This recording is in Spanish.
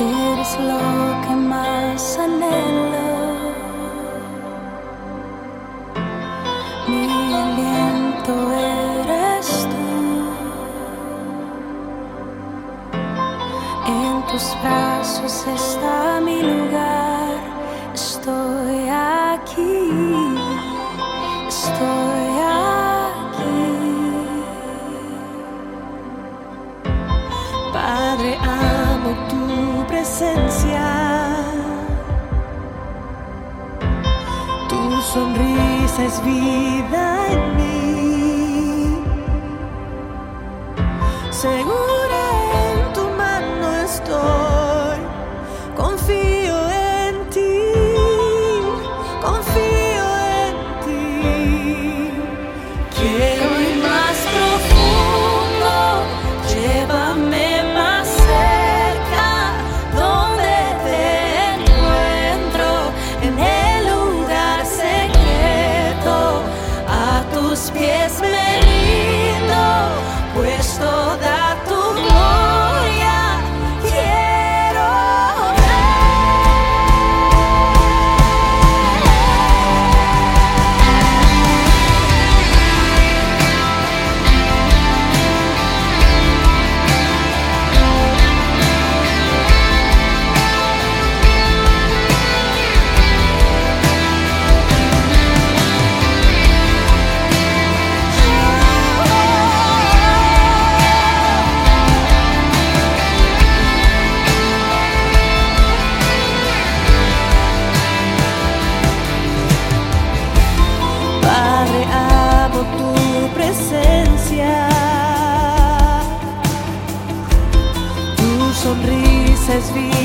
Eres lo que más anhelo. Mi aliento eres tú. En tus brazos está mi lugar. Estoy aquí. Sonrisa es vida en mí. Segura Tu sonrisa es vida